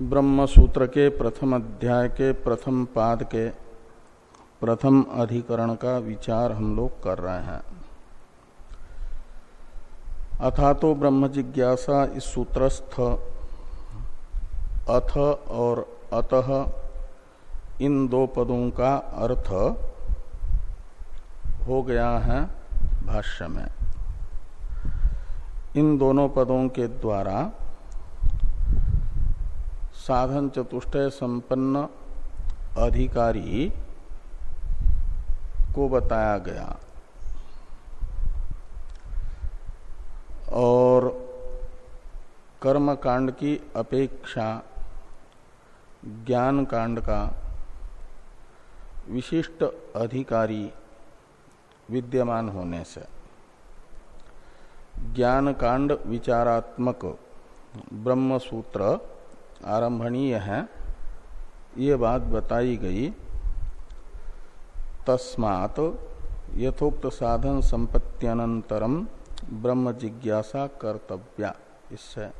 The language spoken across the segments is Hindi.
ब्रह्म सूत्र के प्रथम अध्याय के प्रथम पाद के प्रथम अधिकरण का विचार हम लोग कर रहे हैं। अथा तो ब्रह्म जिज्ञासा इस सूत्रस्थ, अथ और अतः इन दो पदों का अर्थ हो गया है भाष्य में। इन दोनों पदों के द्वारा साधन चतुष्टय संपन्न अधिकारी को बताया गया। और कर्म कांड की अपेक्षा ज्ञान कांड का विशिष्ट अधिकारी विद्यमान होने से ज्ञान कांड विचारात्मक ब्रह्म सूत्र आरंभणीय है। ये बात बताई गई। तस्मात यथोक्त साधन संपत्त्यनंतरम ब्रह्म जिज्ञासा कर्तव्या। इससे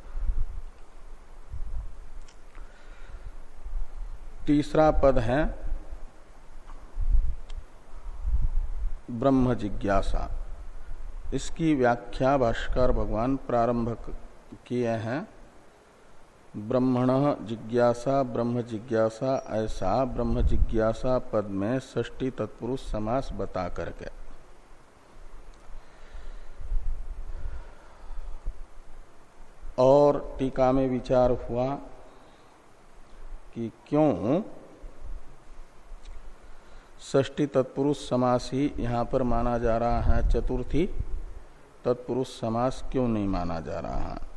तीसरा पद है ब्रह्म जिज्ञासा। इसकी व्याख्या भाष्कर भगवान प्रारंभ किए हैं। ब्रह्मण जिज्ञासा, ब्रह्म जिज्ञासा, ऐसा ब्रह्म जिज्ञासा पद में षष्टी तत्पुरुष समास बता करके। और टीका में विचार हुआ कि क्यों षष्टी तत्पुरुष समास ही यहाँ पर माना जा रहा है, चतुर्थी तत्पुरुष समास क्यों नहीं माना जा रहा है?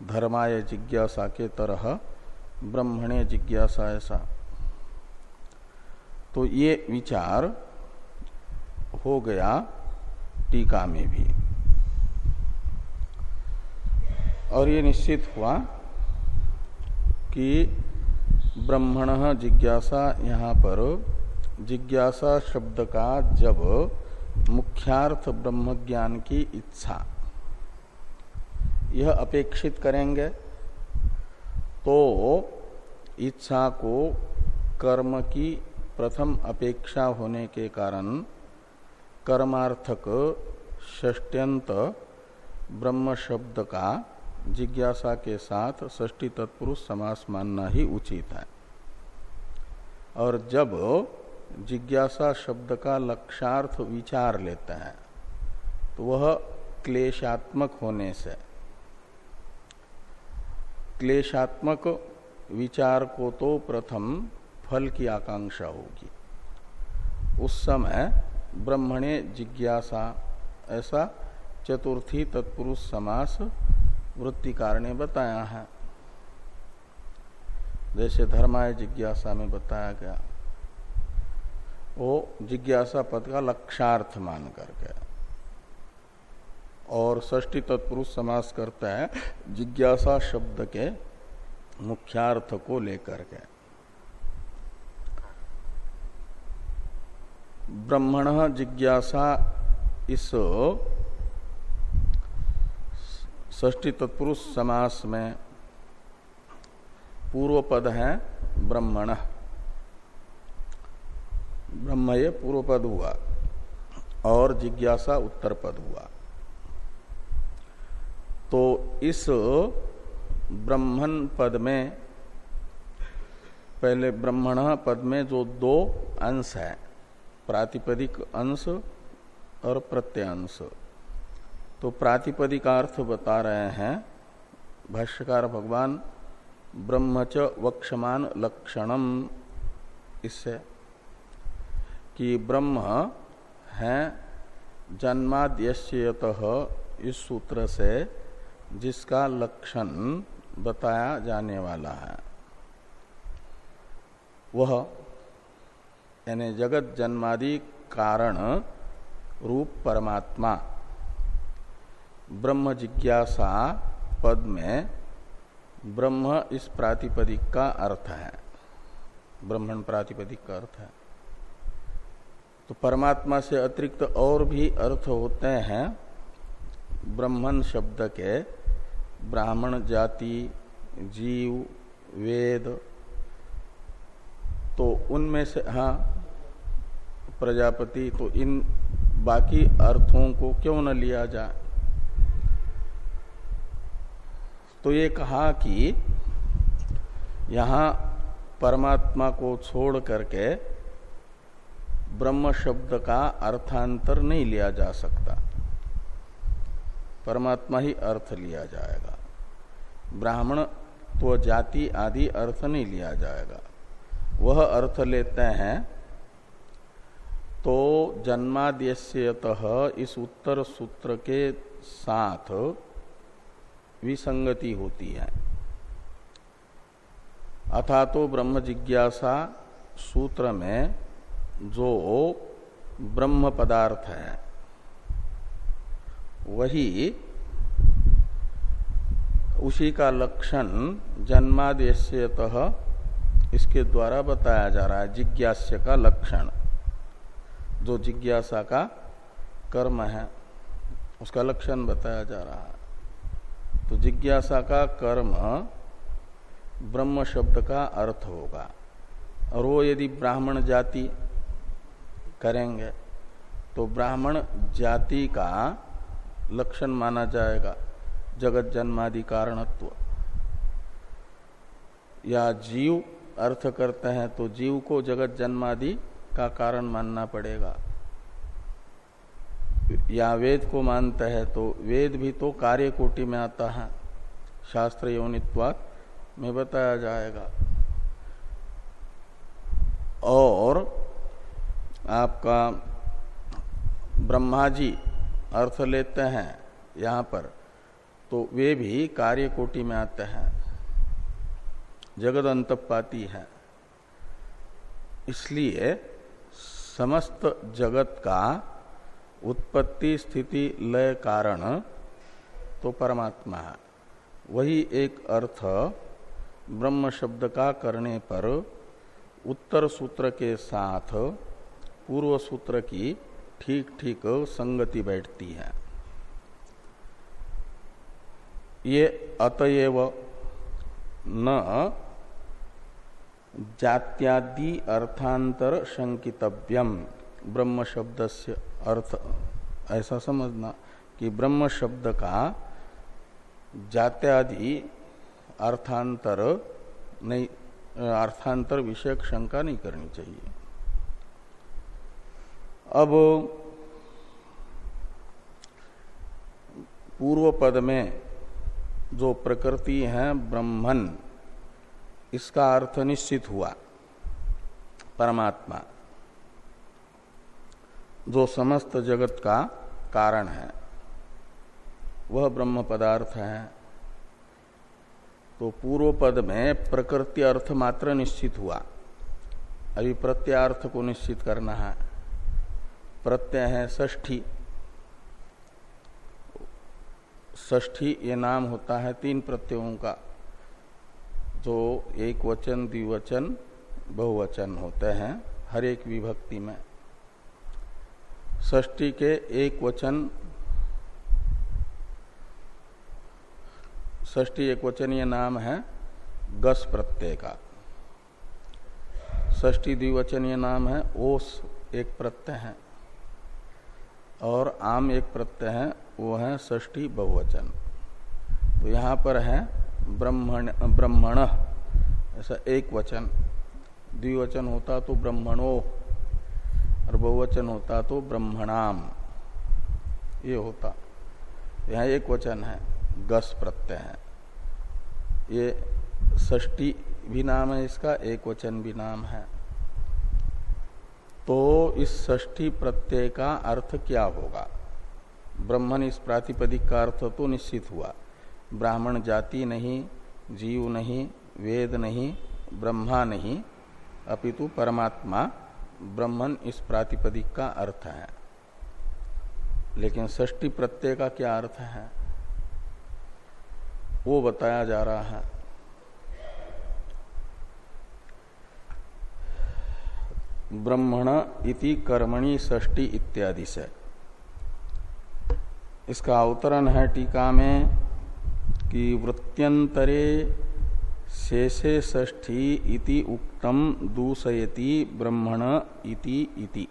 धर्माय जिज्ञासा के तरह ब्रह्मणे जिज्ञासा ऐसा तो ये विचार हो गया टीका में भी। और ये निश्चित हुआ कि ब्रह्मण जिज्ञासा यहाँ पर, जिज्ञासा शब्द का जब मुख्यार्थ ब्रह्म ज्ञान की इच्छा। यह अपेक्षित करेंगे तो इच्छा को कर्म की प्रथम अपेक्षा होने के कारण कर्मार्थक षष्ट्यंत ब्रह्म शब्द का जिज्ञासा के साथ षष्टी तत्पुरुष समास मानना ही उचित है। और जब जिज्ञासा शब्द का लक्षार्थ विचार लेते हैं तो वह क्लेशात्मक होने से क्लेशात्मक विचार को तो प्रथम फल की आकांक्षा होगी। उस समय ब्रह्मणे जिज्ञासा, ऐसा चतुर्थी तत्पुरुष समास वृत्तिकार ने बताया है। जैसे धर्माय जिज्ञासा में बताया गया। वो जिज्ञासा पद का लक्षार्थ मान करके और षष्टी तत्पुरुष समास करता है, जिज्ञासा शब्द के मुख्यार्थ को लेकर के। ब्रह्मण जिज्ञासा इस षष्टी तत्पुरुष समास में पूर्व पद है ब्रह्मण। ब्रह्म ये पूर्व पद हुआ और जिज्ञासा उत्तर पद हुआ। तो इस ब्रह्मण पद में, पहले ब्रह्मण पद में जो दो अंश है, प्रातिपदिक अंश और प्रत्यंश। तो प्रातिपदिक अर्थ बता रहे हैं, भाष्यकार भगवान ब्रह्मच वक्षमान लक्षणम। इससे कि ब्रह्म है जन्माद्यत इस सूत्र से जिसका लक्षण बताया जाने वाला है, वह यानी जगत जन्मादि कारण रूप परमात्मा, ब्रह्म जिज्ञासा पद में ब्रह्म इस प्रातिपदिक का अर्थ है। ब्रह्मण प्रातिपदिक का अर्थ है। तो परमात्मा से अतिरिक्त और भी अर्थ होते हैं ब्रह्मन शब्द के ब्राह्मण जाति, जीव, वेद तो उनमें से हाँ प्रजापति तो इन बाकी अर्थों को क्यों न लिया जाए? तो ये कहा कि यहाँ परमात्मा को छोड़ करके ब्रह्म शब्द का अर्थांतर नहीं लिया जा सकता। परमात्मा ही अर्थ लिया जाएगा। ब्राह्मण तो जाति आदि अर्थ नहीं लिया जाएगा। वह अर्थ लेते हैं तो जन्माद्यत इस उत्तर सूत्र के साथ विसंगति होती है। अथा तो ब्रह्म जिज्ञासा सूत्र में जो ब्रह्म पदार्थ है, वही उसी का लक्षण जन्मादेशत इसके द्वारा बताया जा रहा है, जिज्ञास्य का लक्षण। जो जिज्ञासा का कर्म है, उसका लक्षण बताया जा रहा है। तो जिज्ञासा का कर्म ब्रह्म शब्द का अर्थ होगा। और वो यदि ब्राह्मण जाति करेंगे तो ब्राह्मण जाति का लक्षण माना जाएगा। जगत जन्मादि कारणत्व। या जीव अर्थ करते हैं तो जीव को जगत जन्मादि का कारण मानना पड़ेगा। या वेद को मानते हैं तो वेद भी तो कार्य कोटि में आता है। शास्त्र योनित्वात में बताया जाएगा। और आपका ब्रह्मा जी अर्थ लेते हैं यहाँ पर। तो वे भी कार्य कोटि में आते हैं। जगद अंतपाती है। इसलिए समस्त जगत का उत्पत्ति स्थिति लय कारण तो परमात्मा है। वही एक अर्थ ब्रह्म शब्द का करने पर उत्तर सूत्र के साथ पूर्व सूत्र की ठीक ठीक संगति बैठती है। ये अतएव न जात्यादि अर्थांतर शंकितव्यम। ब्रह्म शब्द से अर्थ, ऐसा समझना कि ब्रह्म शब्द का जात्यादि अर्थांतर नहीं, अर्थांतर विषयक शंका नहीं करनी चाहिए। अब पूर्व पद में जो प्रकृति है ब्रह्मन, इसका अर्थ निश्चित हुआ, परमात्मा। जो समस्त जगत का कारण है, वह ब्रह्म पदार्थ है। तो पूर्व पद में प्रकृति अर्थ मात्र निश्चित हुआ। अभी प्रत्यार्थ को निश्चित करना है। प्रत्यय है ष्ठी ष्ठी ये नाम होता है तीन प्रत्ययों का, जो एक वचन, द्विवचन, बहुवचन होते हैं हर एक विभक्ति में। ष्टी के एक वचन ष्टी एक वचनीय नाम है गस प्रत्यय का। ष्टी द्विवचनीय नाम है ओस एक प्रत्यय है और आम एक प्रत्यय है वो है ष्टी बहुवचन। तो यहाँ पर है ब्रह्मण ब्रह्मण, ऐसा एक वचन। द्विवचन होता तो ब्रह्मणो और बहुवचन होता तो ब्रह्मणाम। ये होता। यहाँ एक वचन है, गस प्रत्यय है। ये षष्टी भी नाम है इसका, एक वचन भी नाम है। तो इस षष्ठी प्रत्यय का अर्थ क्या होगा? ब्रह्मण इस प्रातिपदिक का अर्थ तो निश्चित हुआ। ब्राह्मण जाति नहीं, जीव नहीं, वेद नहीं, ब्रह्मा नहीं, अपितु परमात्मा, ब्रह्मण इस प्रातिपदिक का अर्थ है। लेकिन षष्टी प्रत्यय का क्या अर्थ है? वो बताया जा रहा है। ब्रह्मण इति कर्मणि षष्टि इत्यादि से। इसका अवतरण है टीका में कि वृत्यंतरे शेषे ष्ठी इति उक्तम दूसयति ब्रह्मण इति इति।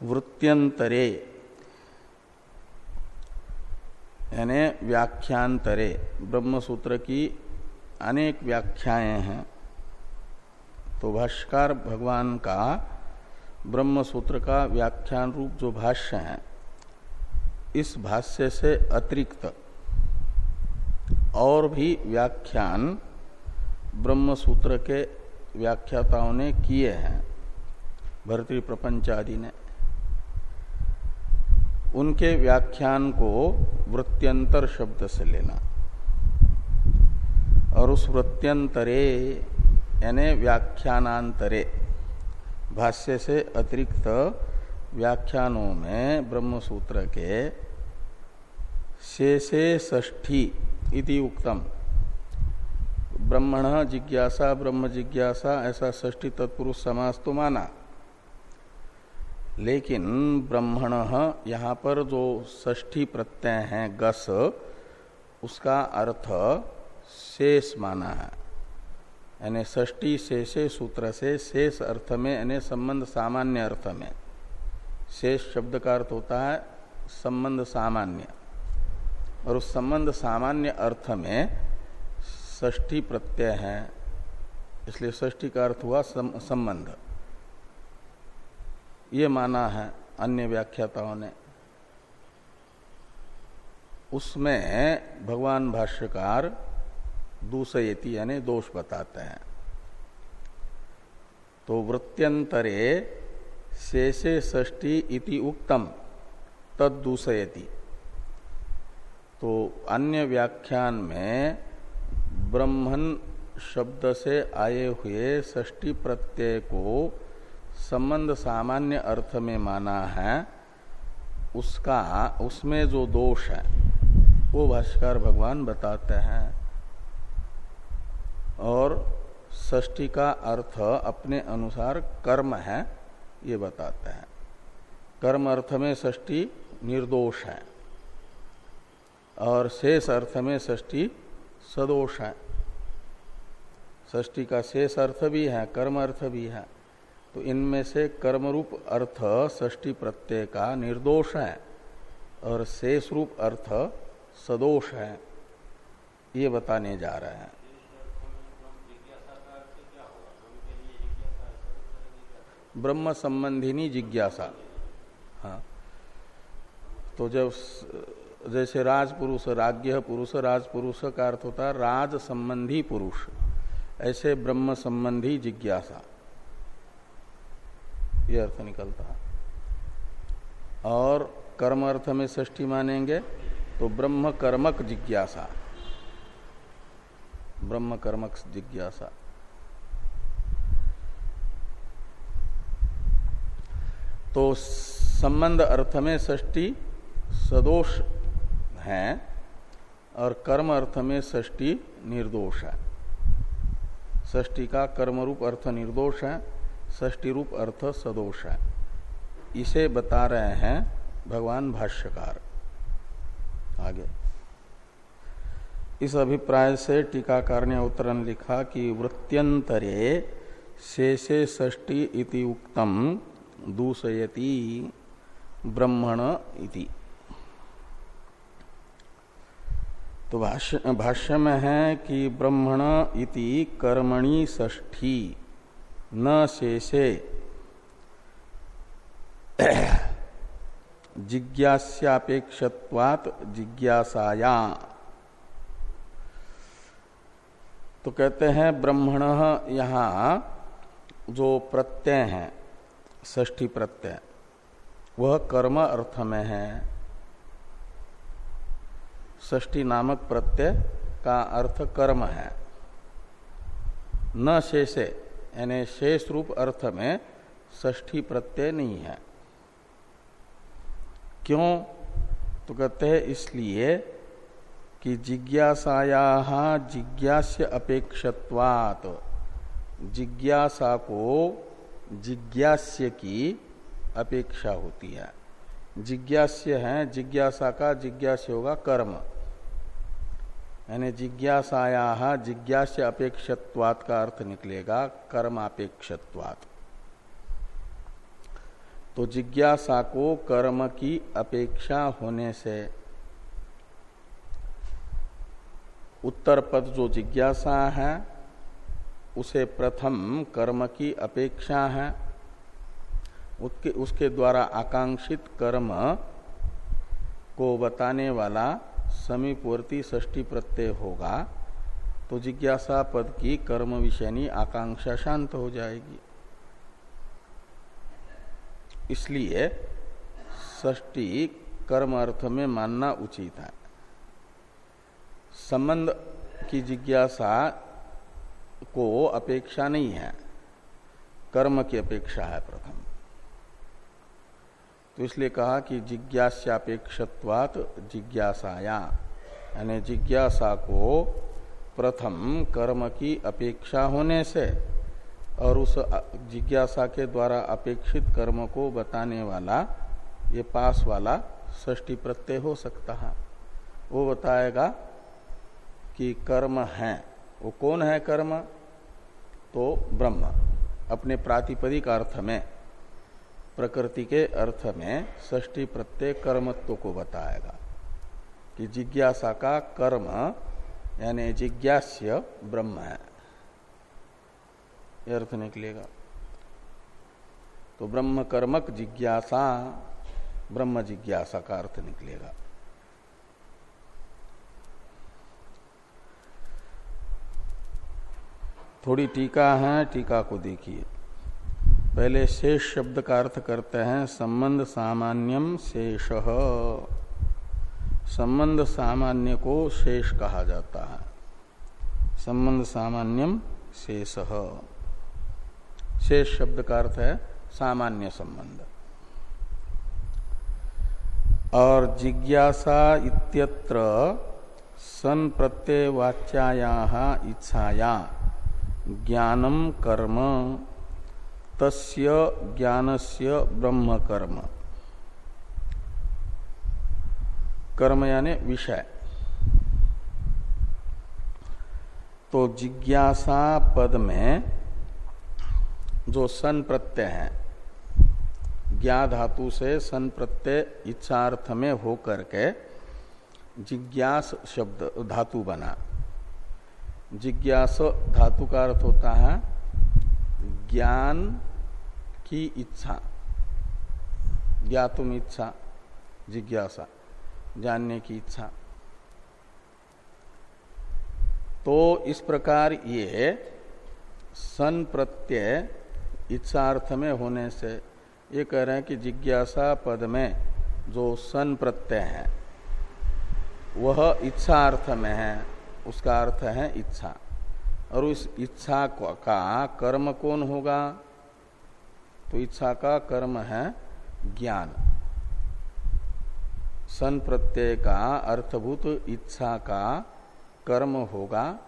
वृत्त्यंतरे यानी व्याख्यांतरे ब्रह्म सूत्र की अनेक व्याख्याएँ हैं। तो भाष्कर भगवान का ब्रह्म सूत्र का व्याख्यान रूप जो भाष्य है, इस भाष्य से अतिरिक्त और भी व्याख्यान ब्रह्म सूत्र के व्याख्याताओं ने किए हैं, भरतृ प्रपंच आदि ने। उनके व्याख्यान को वृत्त्यंतर शब्द से लेना। और उस वृत्त्यंतरे, यानी व्याख्यानांतरे भाष्य से अतिरिक्त व्याख्यानों में ब्रह्म सूत्र के शेषे ष्ठी इति उक्तम। ब्रह्मण जिज्ञासा ब्रह्म जिज्ञासा ऐसा ष्ठी तत्पुरुष समास तो माना। लेकिन ब्रह्मण यहाँ पर जो ष्ठी प्रत्यय है, गस, उसका अर्थ शेष माना है। यानी ष्टी शेषे सूत्र से शेष अर्थ में, यानी संबंध सामान्य अर्थ में। शेष शब्द का अर्थ होता है संबंध सामान्य। और उस संबंध सामान्य अर्थ में ष्टी प्रत्यय है, इसलिए ष्टी का अर्थ हुआ संबंध। ये माना है अन्य व्याख्याताओं ने। उसमें भगवान भाष्यकार दूसयति यानी दोष बताते हैं। तो वृत्त्यंतरे शेषे ष्टी इति उक्तम, तद तो अन्य व्याख्यान में ब्रह्मन शब्द से आए हुए ष्टी प्रत्यय को संबंध सामान्य अर्थ में माना है, उसका, उसमें जो दोष है, वो भाष्कर भगवान बताते हैं। और षष्ठी का अर्थ अपने अनुसार कर्म है, ये बताते हैं। कर्म अर्थ में षष्ठी निर्दोष है और शेष अर्थ में षष्ठी सदोष है। षष्ठी का शेष अर्थ भी है, कर्म अर्थ भी है। तो इनमें से कर्म रूप अर्थ षष्ठी प्रत्यय का निर्दोष है और शेष रूप अर्थ सदोष है, ये बताने जा रहे हैं। ब्रह्म संबंधिनी जिज्ञासा। हाँ। तो जब जैसे राजपुरुष राज्य पुरुष, राजपुरुष का अर्थ होता है राज संबंधी पुरुष। ऐसे ब्रह्म संबंधी जिज्ञासा। ये अर्थ निकलता है। और कर्म अर्थ में ष्ठी मानेंगे तो ब्रह्म कर्मक जिज्ञासा। ब्रह्म कर्मक जिज्ञासा। तो संबंध अर्थ में षष्टी सदोष है और कर्म अर्थ में षष्टी निर्दोष है। षष्टी का कर्म रूप अर्थ निर्दोष है षष्टी रूप अर्थ सदोष है। इसे बता रहे हैं भगवान भाष्यकार। आगे। इस अभिप्राय से टीकाकार ने उत्तरन लिखा कि वृत्त्यंतरे शेषे षष्टी इति उक्तम दूषयति ब्रह्मण इति। तो भाष्य भाष्य में है कि ब्रह्मण इति कर्मणि ष्ठी न शेषे। जिज्ञासापेक्षत्वात जिज्ञासाया। तो कहते हैं ब्रह्मण यहाँ जो प्रत्यय है ष्ठी प्रत्यय। वह कर्म अर्थ में है। ष्ठी नामक प्रत्यय का अर्थ कर्म है। न शेषे, यानी शेष रूप अर्थ में ष्ठी प्रत्यय नहीं है। क्यों? तो कहते हैं इसलिए कि जिज्ञासाया जिज्ञास्य अपेक्षत्वात। जिज्ञासा को जिज्ञास्य की अपेक्षा होती है। जिज्ञास्य है, जिज्ञासा का जिज्ञास्य होगा कर्म। यानी जिज्ञासाया जिज्ञास्य अपेक्षत्वात का अर्थ निकलेगा, कर्मापेक्षत्वात। तो जिज्ञासा को कर्म की अपेक्षा होने से उत्तर पद जो जिज्ञासा है उसे प्रथम कर्म की अपेक्षा है। उसके उसके द्वारा आकांक्षित कर्म को बताने वाला समीपवर्ती षष्टी प्रत्यय होगा तो जिज्ञासा पद की कर्म विषयनी आकांक्षा शांत हो जाएगी। इसलिए षष्टी कर्म अर्थ में मानना उचित है। संबंध की जिज्ञासा को अपेक्षा नहीं है। कर्म की अपेक्षा है प्रथम। तो इसलिए कहा कि जिज्ञासापेक्षत्वात जिज्ञासाया। यानी जिज्ञासा को प्रथम कर्म की अपेक्षा होने से और उस जिज्ञासा के द्वारा अपेक्षित कर्म को बताने वाला, ये पास वाला षष्टि प्रत्यय हो सकता है। वो बताएगा कि कर्म है। वो कौन है कर्म? तो ब्रह्म, अपने प्रातिपदिक अर्थ में। प्रकृति के अर्थ में षष्टि प्रत्यय कर्मत्व को बताएगा कि जिज्ञासा का कर्म, यानी जिज्ञास्य ब्रह्म है। यह अर्थ निकलेगा। तो ब्रह्म कर्मक जिज्ञासा, ब्रह्म जिज्ञासा का अर्थ निकलेगा। थोड़ी टीका है, टीका को देखिए। पहले शेष शब्द का अर्थ करते हैं, संबंध सामान्यम शेष। संबंध सामान्य को शेष कहा जाता है। संबंध सामान्यम शेष। शेष शब्द का अर्थ है सामान्य संबंध। और जिज्ञासा इत्यत्र सन प्रत्ययवाच्याया इच्छाया। ज्ञानम कर्म। तस्य ज्ञानस्य ब्रह्म कर्म कर्म यानी विषय। तो जिज्ञासा पद में जो सन प्रत्यय है, ज्ञा धातु से सन प्रत्यय इच्छार्थ में होकर के जिज्ञास शब्द धातु बना। जिज्ञास धातु का अर्थ होता है, ज्ञान की इच्छा, ज्ञातुम इच्छा, जिज्ञासा, जानने की इच्छा। तो इस प्रकार ये सन प्रत्यय इच्छार्थ में होने से ये कह रहे हैं कि जिज्ञासा पद में जो सन प्रत्यय है, वह इच्छा अर्थ में है। उसका अर्थ है इच्छा। और उस इच्छा का कर्म कौन होगा? तो इच्छा का कर्म है ज्ञान। सन प्रत्यय का अर्थभूत इच्छा का कर्म होगा।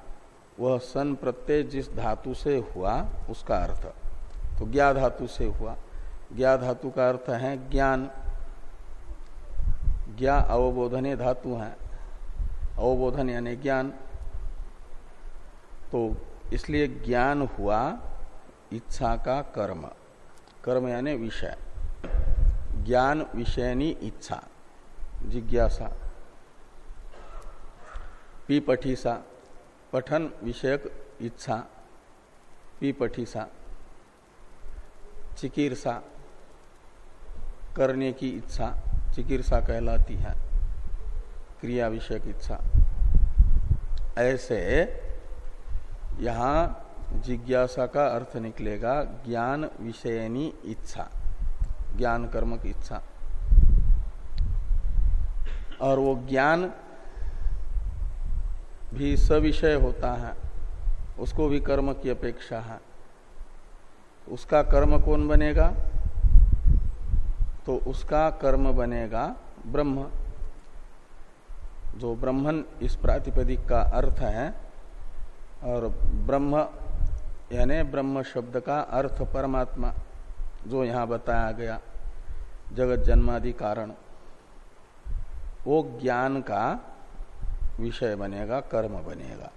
वह सन प्रत्यय जिस धातु से हुआ, उसका अर्थ। तो ज्ञा धातु से हुआ। ज्ञा धातु का अर्थ है ज्ञान। ज्ञा अवबोधने धातु है। अवबोधन यानी ज्ञान। तो इसलिए ज्ञान हुआ इच्छा का कर्म। कर्म यानी विषय। ज्ञान विषयनी इच्छा, जिज्ञासा। पीपठीसा, पठन विषयक इच्छा। पीपठीसा, चिकीर्सा, करने की इच्छा चिकित्सा कहलाती है। क्रिया विषयक इच्छा। ऐसे यहाँ जिज्ञासा का अर्थ निकलेगा ज्ञान विषयनी इच्छा, ज्ञान कर्म की इच्छा। और वो ज्ञान भी सविषय होता है, उसको भी कर्म की अपेक्षा है। उसका कर्म कौन बनेगा? तो उसका कर्म बनेगा ब्रह्म। जो ब्रह्मन इस प्रातिपदिक का अर्थ है और ब्रह्म, यानी ब्रह्म शब्द का अर्थ परमात्मा, जो यहाँ बताया गया, जगत जन्मादि कारण, वो ज्ञान का विषय बनेगा, कर्म बनेगा।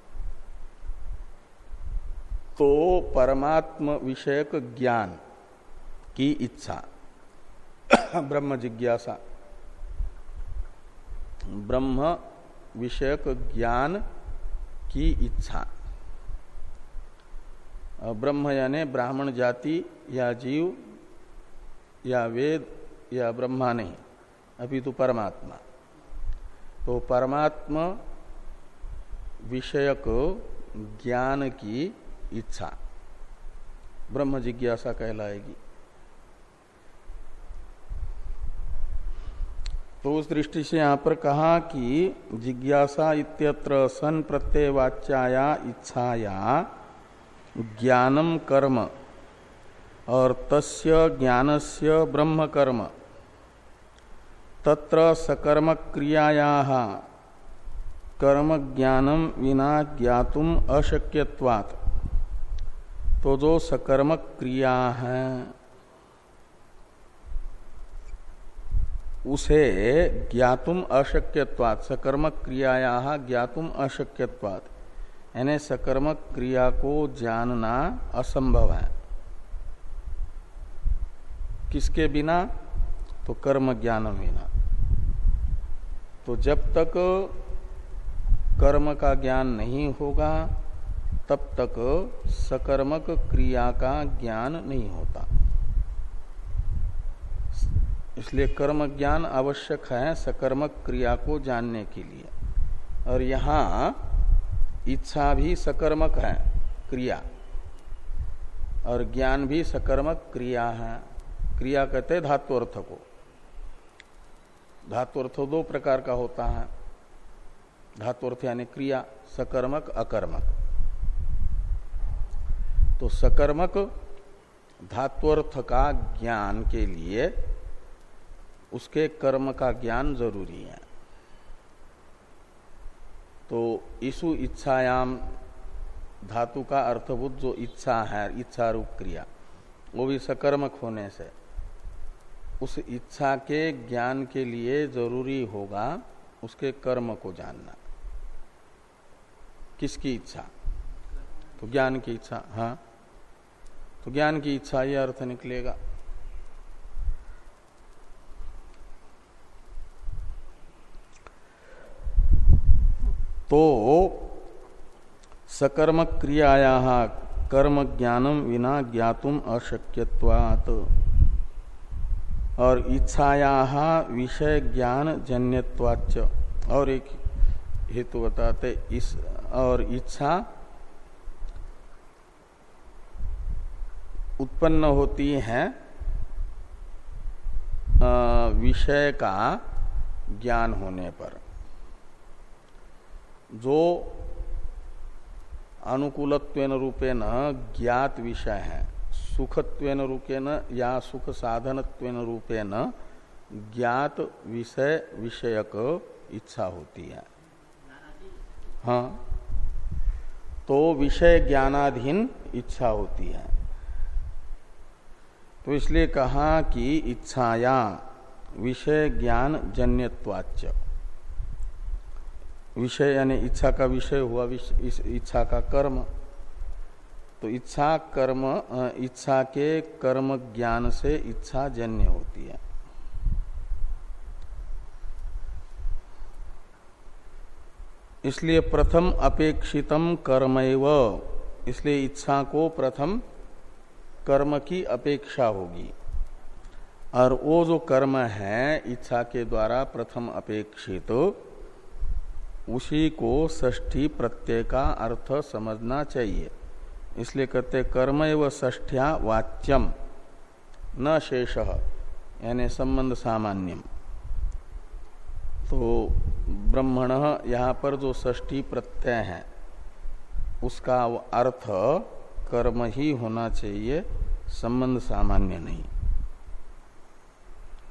तो परमात्म विषयक ज्ञान की इच्छा, ब्रह्म जिज्ञासा। ब्रह्म विषयक ज्ञान की इच्छा। ब्रह्म यानी ब्राह्मण जाति, या जीव, या वेद, या ब्रह्मा नहीं। अभी तो परमात्मा। तो परमात्मा विषयक ज्ञान की इच्छा। ब्रह्म जिज्ञासा कहलाएगी। तो उस दृष्टि से यहाँ पर कहा कि जिज्ञासा इत्यत्र सन प्रत्ययवाच्याया इच्छाया ज्ञानम कर्म, और तस्य ज्ञानस्य ब्रह्म कर्म तत्र सकर्म क्रियाया कर्म ज्ञानम विना ज्ञातुम अशक्यवात तो जो सकर्म क्रिया है, उसे ज्ञातुम अशक्यवात सकर्मक क्रियाया ज्ञातुम अशक्यवात यानी सकर्मक क्रिया को जानना असंभव है। किसके बिना? तो कर्म ज्ञान बिना। तो जब तक कर्म का ज्ञान नहीं होगा, तब तक सकर्मक क्रिया का ज्ञान नहीं होता। इसलिए कर्म ज्ञान आवश्यक है सकर्मक क्रिया को जानने के लिए। और यहाँ इच्छा भी सकर्मक है, क्रिया। और ज्ञान भी सकर्मक क्रिया है। क्रिया कहते हैं धातुअर्थ को। धातुअर्थ दो प्रकार का होता है। धातुअर्थ यानी क्रिया, सकर्मक, अकर्मक। तो सकर्मक धात्वर्थ का ज्ञान के लिए उसके कर्म का ज्ञान ज़रूरी है। तो ईसु इच्छायाम धातु का अर्थभूत जो इच्छा है, इच्छा रूप क्रिया, वो भी सकर्मक होने से, उस इच्छा के ज्ञान के लिए ज़रूरी होगा उसके कर्म को जानना। किसकी इच्छा? तो ज्ञान की इच्छा हाँ। तो ज्ञान की इच्छा, ये अर्थ निकलेगा। तो सकर्म क्रियाया कर्म ज्ञानम विना ज्ञातुम अशक्यवात और इच्छाया विषय ज्ञान जन्यवाच और एक हेतु बताते, इस और इच्छा उत्पन्न होती है विषय का ज्ञान होने पर। जो अनुकूलत्वेन रूपेण ज्ञात विषय है, सुखत्वेन रूपेण या सुख साधनत्वेन रूपेण ज्ञात विषय विषयक इच्छा होती है। हाँ तो विषय ज्ञानाधीन इच्छा होती है। तो इसलिए कहा कि इच्छाया, विषय ज्ञान जन्यवाच्य विषय यानी इच्छा का विषय हुआ इस इच्छा का कर्म। तो इच्छा कर्म इच्छा के कर्म ज्ञान से इच्छा जन्य होती है। इसलिए प्रथम अपेक्षितम कर्मैव इसलिए इच्छा को प्रथम कर्म की अपेक्षा होगी। और वो जो कर्म है, इच्छा के द्वारा प्रथम अपेक्षित तो उसी को ष्ठी प्रत्यय का अर्थ समझना चाहिए। इसलिए कहते कर्म एवं ष्ठ्या वाच्यम, न शेष, यानी संबंध सामान्यम। तो ब्रह्मण यहाँ पर जो ष्ठी प्रत्यय है, उसका अर्थ कर्म ही होना चाहिए, संबंध सामान्य नहीं।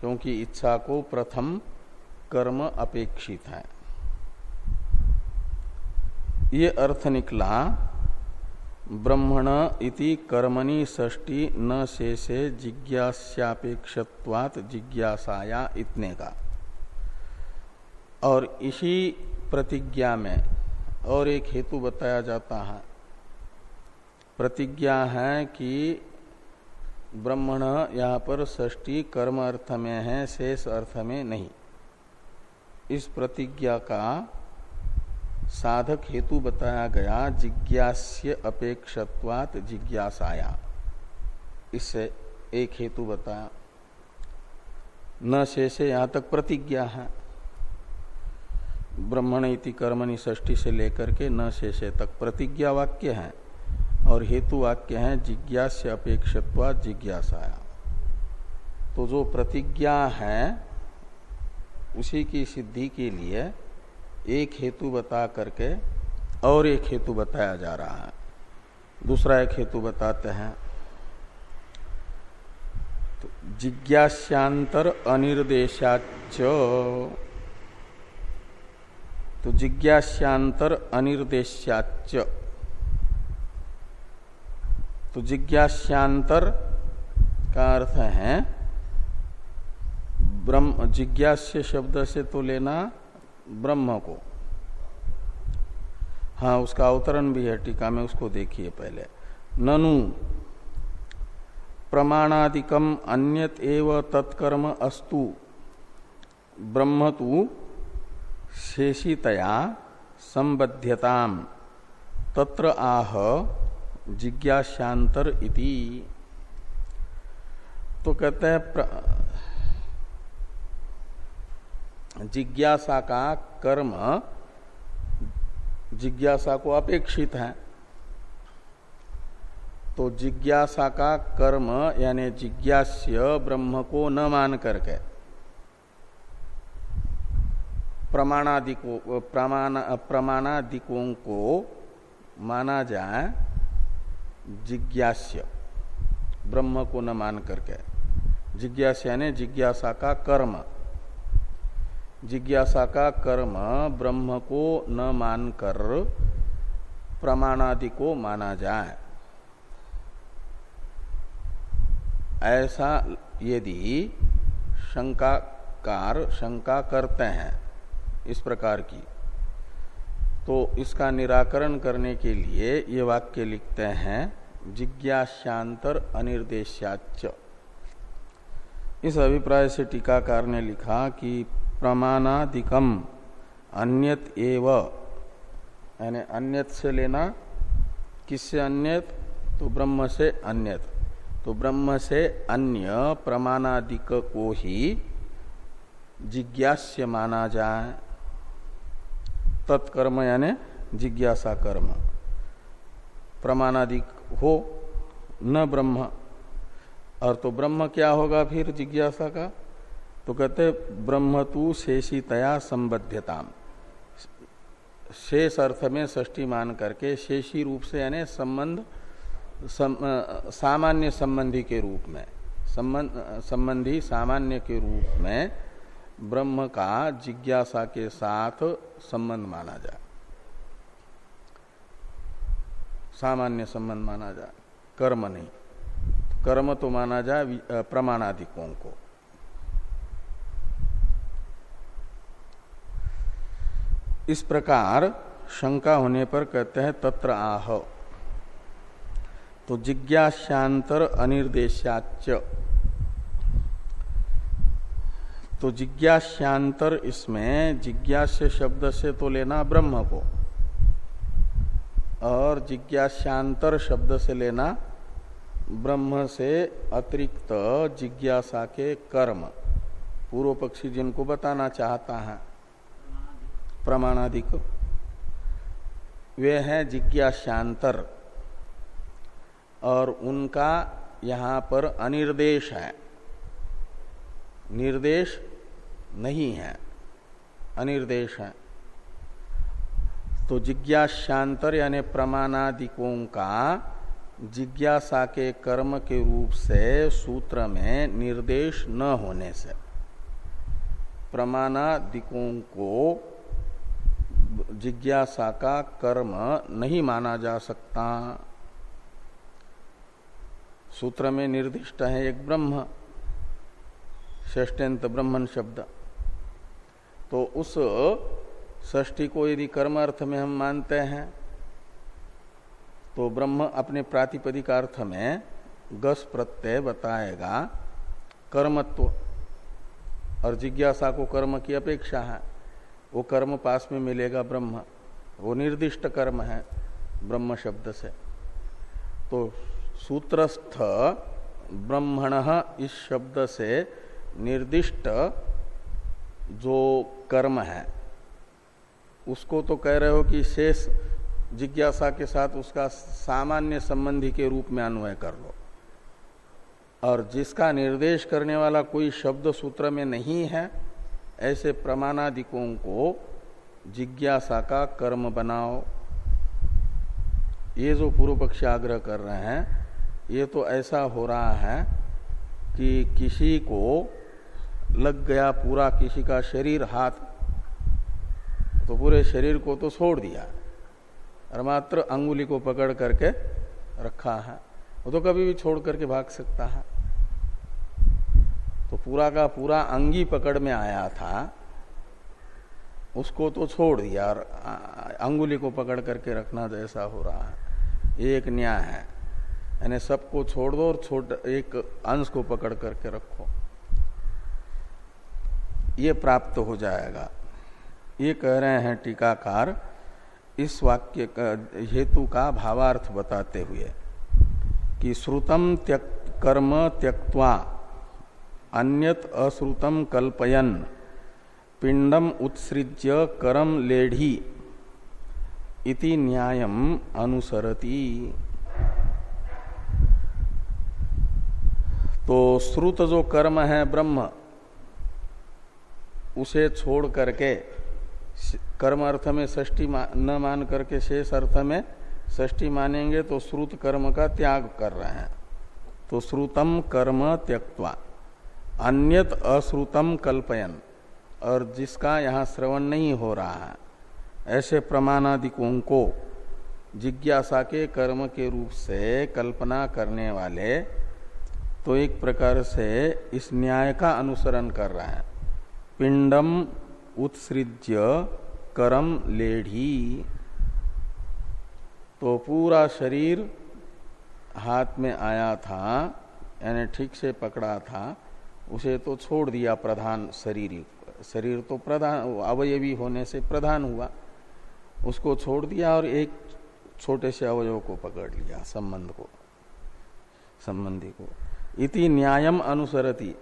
क्योंकि इच्छा को प्रथम कर्म अपेक्षित है। ये अर्थ निकला, ब्रह्मण इति कर्मणि षष्टि न शेषे जिज्ञासापेक्षत्वात जिज्ञासाया इतने का। और इसी प्रतिज्ञा में और एक हेतु बताया जाता है। प्रतिज्ञा है कि ब्रह्मण यहाँ पर षष्टी कर्म अर्थ में है, शेष अर्थ में नहीं। इस प्रतिज्ञा का साधक हेतु बताया गया जिज्ञास्य अपेक्षत्वात जिज्ञासाया। इससे एक हेतु बताया। न शेषे यहाँ तक प्रतिज्ञा है। ब्रह्मण इति कर्मणि ष्ठी से लेकर के न शेषे तक प्रतिज्ञा वाक्य है और हेतु वाक्य है जिज्ञास्य अपेक्षत्वात जिज्ञासाया। तो जो प्रतिज्ञा है, उसी की सिद्धि के लिए एक हेतु बता करके और एक हेतु बताया जा रहा है। दूसरा एक हेतु बताते हैं। तो जिज्ञास्यांतर अनिर्देशाच तो जिज्ञास्यांतर अनिर्देशाच तो जिज्ञास्यांतर का अर्थ है, ब्रह्म जिज्ञास्य शब्द से तो लेना ब्रह्म को। हाँ उसका अवतरण भी है, टीका में उसको देखिए पहले। ननु, प्रमाणादिकम अन्यत एव तत्कर्म अस्तु। ब्रह्म तो शेषितया संबध्यताम। तत्र आह जिज्ञाशांतर इति। तो कहते हैं जिज्ञासा का कर्म जिज्ञासा को अपेक्षित है। तो जिज्ञासा का कर्म यानी जिज्ञास्य ब्रह्म को न मान करके प्रमाणादिको, प्रमाण, प्रमाणादिकों को माना जाए जिज्ञास्य, ब्रह्म को न मान करके। जिज्ञासा यानी जिज्ञासा का कर्म। जिज्ञासा का कर्म ब्रह्म को न मानकर प्रमाणादि को माना जाए। ऐसा यदि शंकाकार शंका करते हैं इस प्रकार की तो इसका निराकरण करने के लिए ये वाक्य लिखते हैं जिज्ञाशांतर अनिर्देशाच इस अभिप्राय से टीकाकार ने लिखा कि प्रमाणादिकम। अन्यत एव। यानी अन्यत से लेना, किससे अन्यत? तो ब्रह्म से अन्यत। तो ब्रह्म से अन्य प्रमाणादिक को ही जिज्ञास्य माना जाए। तत्कर्म यानी जिज्ञासा कर्म। प्रमाणादिक हो, न ब्रह्म। और तो ब्रह्म क्या होगा फिर जिज्ञासा का? तो कहते ब्रह्म तु शेषितया संबद्धता शेष अर्थ में ष्टी मान करके शेषी रूप से यानी संबंध सम, सामान्य संबंधी के रूप में संबंध संबंधी सामान्य के रूप में ब्रह्म का जिज्ञासा के साथ संबंध माना जाए। सामान्य संबंध माना जाए कर्म नहीं। कर्म तो माना जाए प्रमाणाधिकों को। इस प्रकार शंका होने पर कहते हैं, तत्र आह। तो जिज्ञाशांतर अनिर्देशाच तो जिज्ञाशांतर इसमें जिज्ञास्य शब्द से तो लेना ब्रह्म को, और जिज्ञाशांतर शब्द से लेना ब्रह्म से अतिरिक्त जिज्ञासा के कर्म। पूर्व पक्षी जिनको बताना चाहता है। प्रमाणाधिक वे हैं जिज्ञाशांतर और उनका यहाँ पर अनिर्देश है। निर्देश नहीं है, अनिर्देश है। तो जिज्ञाशांतर यानी प्रमाणादिकों का जिज्ञासा के कर्म के रूप से सूत्र में निर्देश न होने से प्रमाणादिकों को जिज्ञासा का कर्म नहीं माना जा सकता। सूत्र में निर्दिष्ट है एक ब्रह्म ष्टंत ब्रह्मन शब्द। तो उस ष्टी को यदि कर्म अर्थ में हम मानते हैं तो ब्रह्म अपने प्रातिपदिक अर्थ में गस प्रत्यय बताएगा, कर्मत्व। और जिज्ञासा को कर्म की अपेक्षा है। वो कर्म पास में मिलेगा ब्रह्म। वो निर्दिष्ट कर्म है, ब्रह्म शब्द से। तो सूत्रस्थ ब्रह्मण इस शब्द से निर्दिष्ट जो कर्म है, उसको तो कह रहे हो कि शेष जिज्ञासा के साथ उसका सामान्य संबंधी के रूप में अन्वय कर लो। और जिसका निर्देश करने वाला कोई शब्द सूत्र में नहीं है ऐसे प्रमाणादिकों को जिज्ञासा का कर्म बनाओ। ये जो पूर्व पक्ष आग्रह कर रहे हैं, ये तो ऐसा हो रहा है कि किसी को लग गया पूरा किसी का शरीर हाथ तो पूरे शरीर को तो छोड़ दिया और मात्र अंगुली को पकड़ करके रखा है। वो तो कभी भी छोड़ करके भाग सकता है। पूरा का पूरा अंगी पकड़ में आया था, उसको तो छोड़ दिया और अंगुली को पकड़ करके रखना जैसा हो रहा है। ये एक न्याय है। यानी सबको छोड़ दो और छोड़, एक अंश को पकड़ करके रखो। ये प्राप्त हो जाएगा। ये कह रहे हैं टीकाकार, इस वाक्य हेतु का भावार्थ बताते हुए कि श्रुतम त्यक कर्म त्यक्वा अन्यत अश्रुतम कल्पयन। पिंडम उत्सृज्य करम लेढ़ी। इति न्यायम अनुसरती। तो श्रुत जो कर्म है ब्रह्म, उसे छोड़ करके कर्म अर्थ में षष्टी न मान करके शेष अर्थ में षष्टी मानेंगे तो श्रुत कर्म का त्याग कर रहे हैं। तो श्रुतम कर्म त्यक्वा अन्यत अश्रुतम कल्पयन। और जिसका यहाँ श्रवण नहीं हो रहा है, ऐसे प्रमाणादिकों को जिज्ञासा के कर्म के रूप से कल्पना करने वाले तो एक प्रकार से इस न्याय का अनुसरण कर रहे हैं। पिंडम उत्सृज्य करम लेढ़ी। तो पूरा शरीर हाथ में आया था, यानी ठीक से पकड़ा था उसे तो छोड़ दिया प्रधान शरीर शरीर तो प्रधान, अवयवी होने से प्रधान हुआ। उसको छोड़ दिया और एक छोटे से अवयव को पकड़ लिया, संबंध को, संबंधी को। इति न्यायम अनुसरती।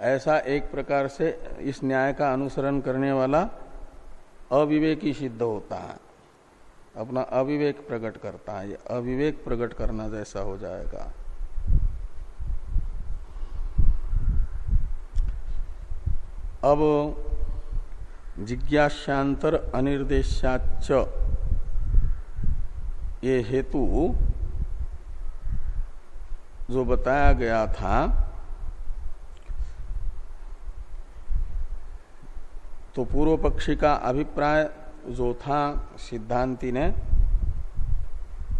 ऐसा एक प्रकार से इस न्याय का अनुसरण करने वाला अविवेकी सिद्ध होता है। अपना अविवेक प्रकट करता है। ये अविवेक प्रकट करना जैसा हो जाएगा। अब जिज्ञासांतर अनिर्देशाच ये हेतु जो बताया गया था तो पूर्व पक्षी का अभिप्राय जो था सिद्धांति ने,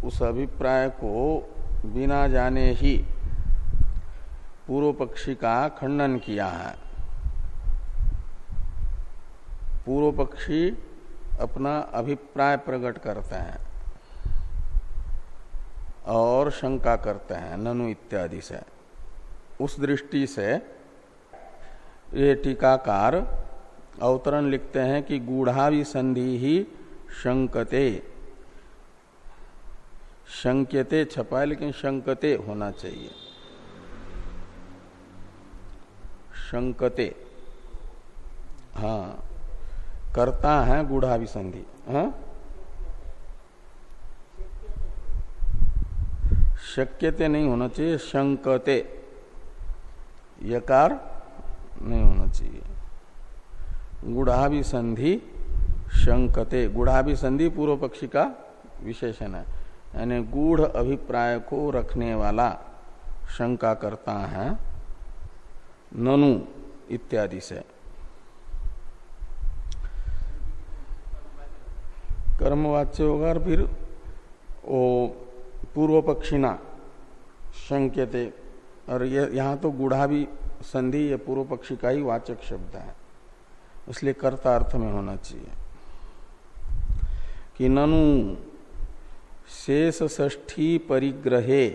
उस अभिप्राय को बिना जाने ही पूर्व पक्षी का खंडन किया है। पूर्व पक्षी अपना अभिप्राय प्रकट करते हैं और शंका करते हैं, ननु इत्यादि से। उस दृष्टि से ये टीकाकार अवतरण लिखते हैं कि गूढ़ावि संधि ही शंकते। शंक्यते छपा लेकिन शंकते होना चाहिए। शंकते। हाँ। करता है गूढ़ावि संधि हाँ? शक्यते नहीं होना चाहिए, शंकते। यकार नहीं होना चाहिए। गुढ़ाभि संधि शंकते। गुढ़ाभि संधि पूर्व पक्षी का विशेषण है। यानी गूढ़ अभिप्राय को रखने वाला शंका करता है, ननु इत्यादि से। कर्मवाच्य होगा और फिर वो पूर्व पक्षिणा शंक्यते। और ये, यहाँ तो गुढ़ा भी संधि, ये पूर्व पक्षी का ही वाचक शब्द है। इसलिए कर्ता अर्थ में होना चाहिए। कि ननु शेष ष्ठी परिग्रहे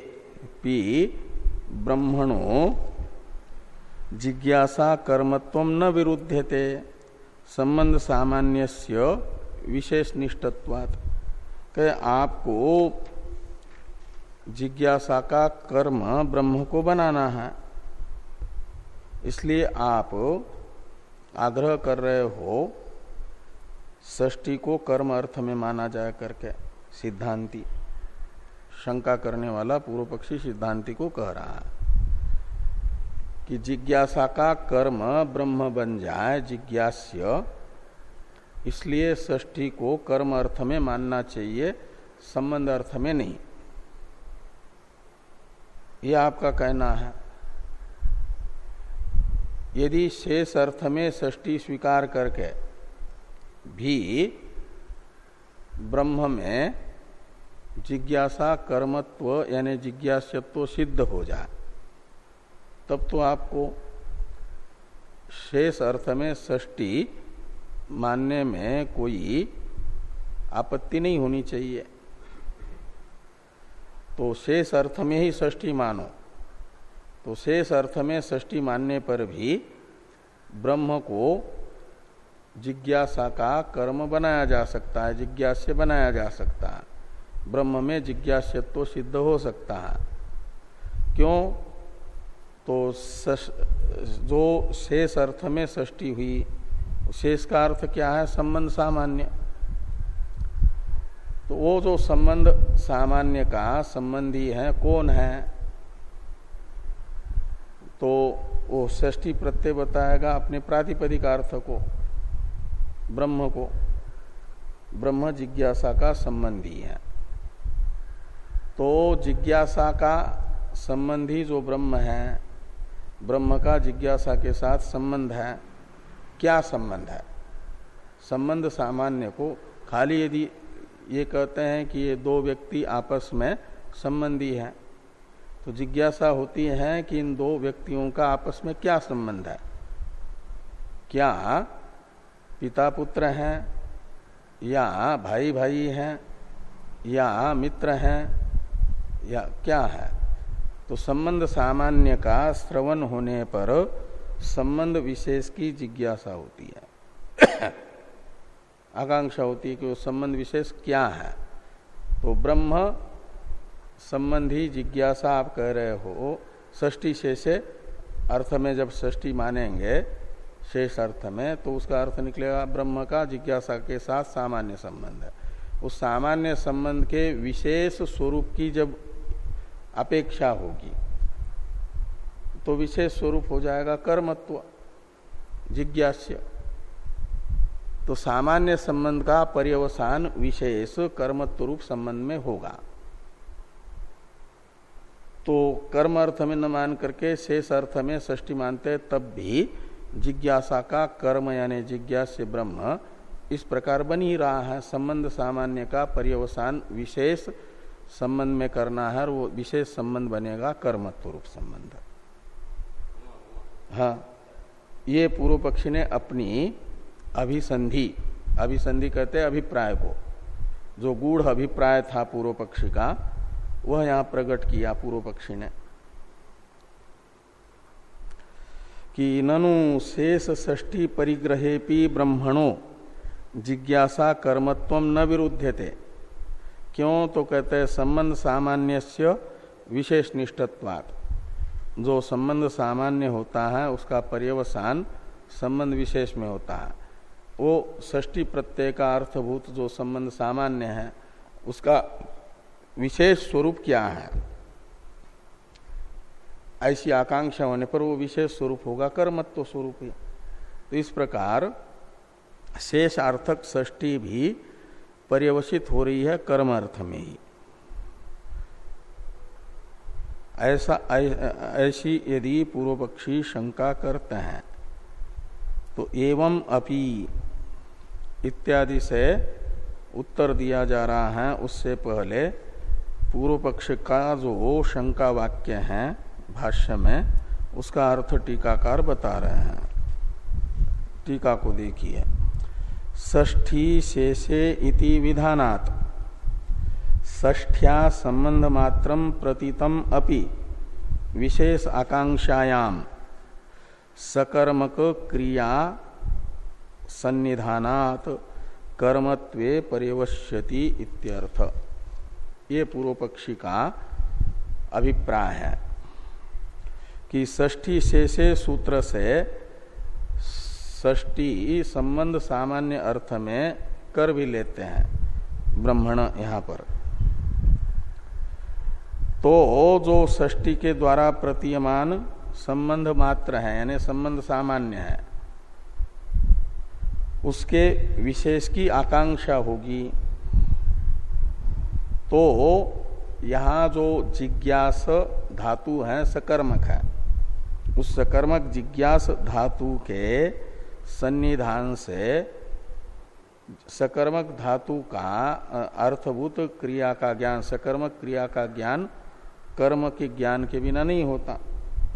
पी ब्रह्मणो जिज्ञासा कर्मत्व न विरुद्धते संबंध सामान्य विशेष निष्ठत्वात कहे, आपको जिज्ञासा का कर्म ब्रह्म को बनाना है। इसलिए आप आग्रह कर रहे हो षष्टि को कर्म अर्थ में माना जाए करके, सिद्धांति। शंका करने वाला पूर्व पक्षी सिद्धांति को कह रहा है कि जिज्ञासा का कर्म ब्रह्म बन जाए, जिज्ञास्य इसलिए षष्ठी को कर्म अर्थ में मानना चाहिए, संबंध अर्थ में नहीं। यह आपका कहना है। यदि शेष अर्थ में षष्ठी स्वीकार करके भी ब्रह्म में जिज्ञासा, कर्मत्व यानी जिज्ञासत्व सिद्ध हो जाए, तब तो आपको शेष अर्थ में षष्टि मानने में कोई आपत्ति नहीं होनी चाहिए। तो शेष अर्थ में ही षष्टि मानो। तो शेष अर्थ में षष्टि मानने पर भी ब्रह्म को जिज्ञासा का कर्म बनाया जा सकता है जिज्ञास्य बनाया जा सकता है। ब्रह्म में जिज्ञास्यत्व सिद्ध हो सकता है। क्यों? तो सश, जो शेष अर्थ में षष्टि हुई शेष का अर्थ क्या है? संबंध सामान्य। तो वो जो संबंध सामान्य का संबंधी है, कौन है? तो वो षष्ठी प्रत्यय बताएगा अपने प्रातिपदिक अर्थ को, ब्रह्म को। ब्रह्म जिज्ञासा का संबंधी है। तो जिज्ञासा का संबंधी जो ब्रह्म है, ब्रह्म का जिज्ञासा के साथ संबंध है। क्या संबंध है? संबंध सामान्य को खाली यदि ये कहते हैं कि ये दो व्यक्ति आपस में संबंधी हैं तो जिज्ञासा होती है कि इन दो व्यक्तियों का आपस में क्या संबंध है? क्या पिता पुत्र हैं, या भाई भाई हैं, या मित्र हैं, या क्या है? तो संबंध सामान्य का श्रवण होने पर संबंध विशेष की जिज्ञासा होती है। आकांक्षा होती है कि वो संबंध विशेष क्या है। तो ब्रह्म संबंधी जिज्ञासा आप कह रहे हो ष्टी शेषे अर्थ में जब ष्टी मानेंगे, शेष अर्थ में तो उसका अर्थ निकलेगा ब्रह्म का जिज्ञासा के साथ सामान्य संबंध है। उस सामान्य संबंध के विशेष स्वरूप की जब अपेक्षा होगी तो विशेष स्वरूप हो जाएगा कर्मत्व, जिज्ञास्य। तो सामान्य संबंध का पर्यवसान विशेष कर्मत्व रूप संबंध में होगा। तो कर्म अर्थ में न मान करके शेष अर्थ में ष्टी मानते तब भी जिज्ञासा का कर्म यानी जिज्ञास्य ब्रह्म इस प्रकार बन ही रहा है। संबंध सामान्य का पर्यवसान विशेष संबंध में करना है और वो विशेष संबंध बनेगा कर्मत्व रूप संबंध। हाँ ये पूर्व पक्षी ने अपनी अभिसंधि अभिसंधि कहते हैं अभिप्राय को। जो गूढ़ अभिप्राय था पूर्व पक्षी का, वह यहाँ प्रकट किया पूर्व पक्षी ने। कि ननु शेष ष्टी परिग्रहे ब्रह्मणो, जिज्ञासा कर्मत्व न विरुद्धते क्यों? तो कहते संबंध सामान्य विशेष निष्ठत्वात् जो संबंध सामान्य होता है, उसका पर्यवसान संबंध विशेष में होता है। वो ष्टी प्रत्यय का अर्थभूत जो संबंध सामान्य है, उसका विशेष स्वरूप क्या है? ऐसी आकांक्षा होने पर वो विशेष स्वरूप होगा, कर्मत्व स्वरूप ही। तो इस प्रकार शेष अर्थक षष्टि भी पर्यवसित हो रही है कर्म अर्थ में ही। ऐसा ऐसी यदि पूर्व पक्षी शंका करते हैं तो एवं अपि इत्यादि से उत्तर दिया जा रहा है। उससे पहले पूर्व पक्ष का जो शंका वाक्य है भाष्य में, उसका अर्थ टीकाकार बता रहे हैं। टीका को देखिए। ष्ठी शेषे इति विधानात। ष्ठ्या संबंध मात्र प्रतीतम अपि। विशेष आकांक्षायाम सकर्मक क्रिया सन्निधानात कर्मत्वे पर्यवश्यति इत्यर्थ। ये पूर्व पक्षी का अभिप्राय है कि ष्ठी शेषे सूत्र से ष्टी संबंध सामान्य अर्थ में कर भी लेते हैं। ब्रह्मण यहाँ पर। तो जो ष्टी के द्वारा प्रतीयमान संबंध मात्र है, यानी संबंध सामान्य है, उसके विशेष की आकांक्षा होगी। तो यहाँ जो जिज्ञास धातु है, सकर्मक है, उस सकर्मक जिज्ञास धातु के सन्निधान से सकर्मक धातु का अर्थभूत क्रिया का ज्ञान, सकर्मक क्रिया का ज्ञान कर्म के ज्ञान के बिना नहीं होता।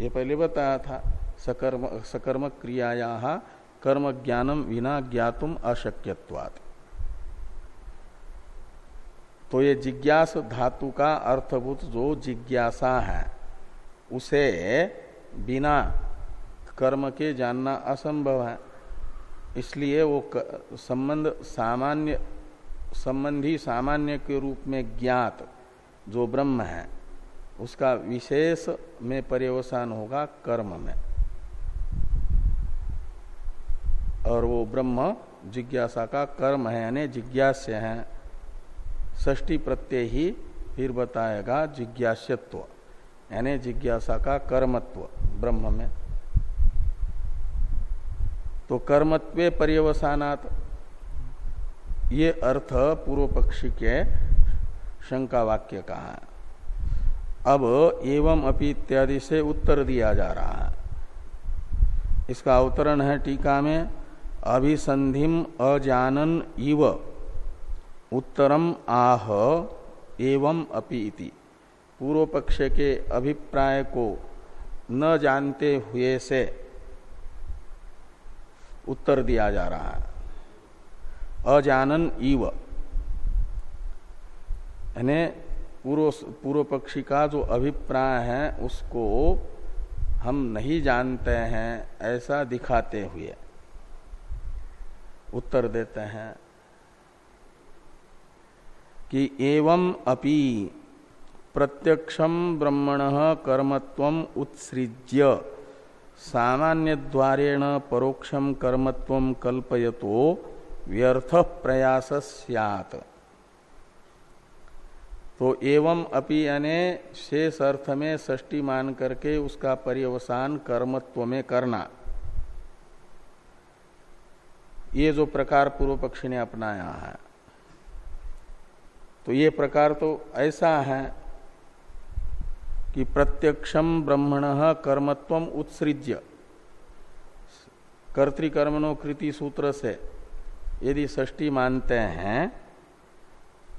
ये पहले बताया था, सकर्म सकर्म क्रियाया कर्म ज्ञानम बिना ज्ञातुम अशक्यवाद तो ये जिज्ञास धातु का अर्थभूत जो जिज्ञासा है, उसे बिना कर्म के जानना असंभव है। इसलिए वो संबंध सामान्य, संबंधी सामान्य के रूप में ज्ञात जो ब्रह्म है उसका विशेष में पर्यवसान होगा कर्म में। और वो ब्रह्म जिज्ञासा का कर्म है, यानी जिज्ञास्य है। ष्टी प्रत्यय ही फिर बताएगा जिज्ञास्यत्व, यानी जिज्ञासा का कर्मत्व ब्रह्म में। तो कर्मत्व पर्यवसानात, ये अर्थ पूर्व पक्षी के शंका वाक्य का है। अब एवं अपि इत्यादि से उत्तर दिया जा रहा है। इसका अवतरण है टीका में, अभिसंधिम अजानन इव, उत्तरम आह, एवं अपि इति। पूर्व पक्ष के अभिप्राय को न जानते हुए से उत्तर दिया जा रहा है। अजानन इव, यानी पूर्व पूर्व पक्षी का जो अभिप्राय है, उसको हम नहीं जानते हैं, ऐसा दिखाते हुए। उत्तर देते हैं कि एवं अपि प्रत्यक्षम ब्रह्मण कर्मत्व उत्सृज्य। सामान्य द्वारेण परोक्षम कर्मत्व कल्पयतो व्यर्थ प्रयास सियात। तो एवं अपि यानी शेष अर्थ में षष्टि मान करके उसका पर्यवसान कर्मत्व में करना। ये जो प्रकार पूर्व पक्षी ने अपनाया है। तो ये प्रकार तो ऐसा है कि प्रत्यक्षम ब्रह्मण कर्मत्व उत्सृज्य। कर्तिकर्मणो कृति सूत्र से यदि षष्टि मानते हैं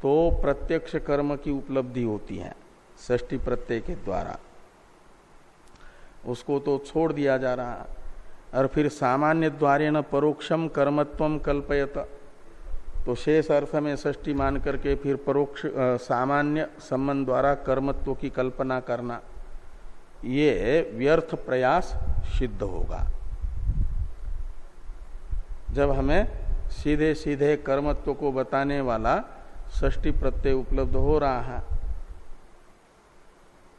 तो प्रत्यक्ष कर्म की उपलब्धि होती है षष्टि प्रत्यय के द्वारा। उसको तो छोड़ दिया जा रहा है। और फिर सामान्य द्वारे न परोक्षम कर्मत्व कल्पयत। तो शेष अर्थ में षष्टि मान करके फिर परोक्ष सामान्य संबंध द्वारा कर्मत्व की कल्पना करना, ये व्यर्थ प्रयास सिद्ध होगा। जब हमें सीधे सीधे कर्मत्व को बताने वाला षष्टि प्रत्यय उपलब्ध हो रहा है।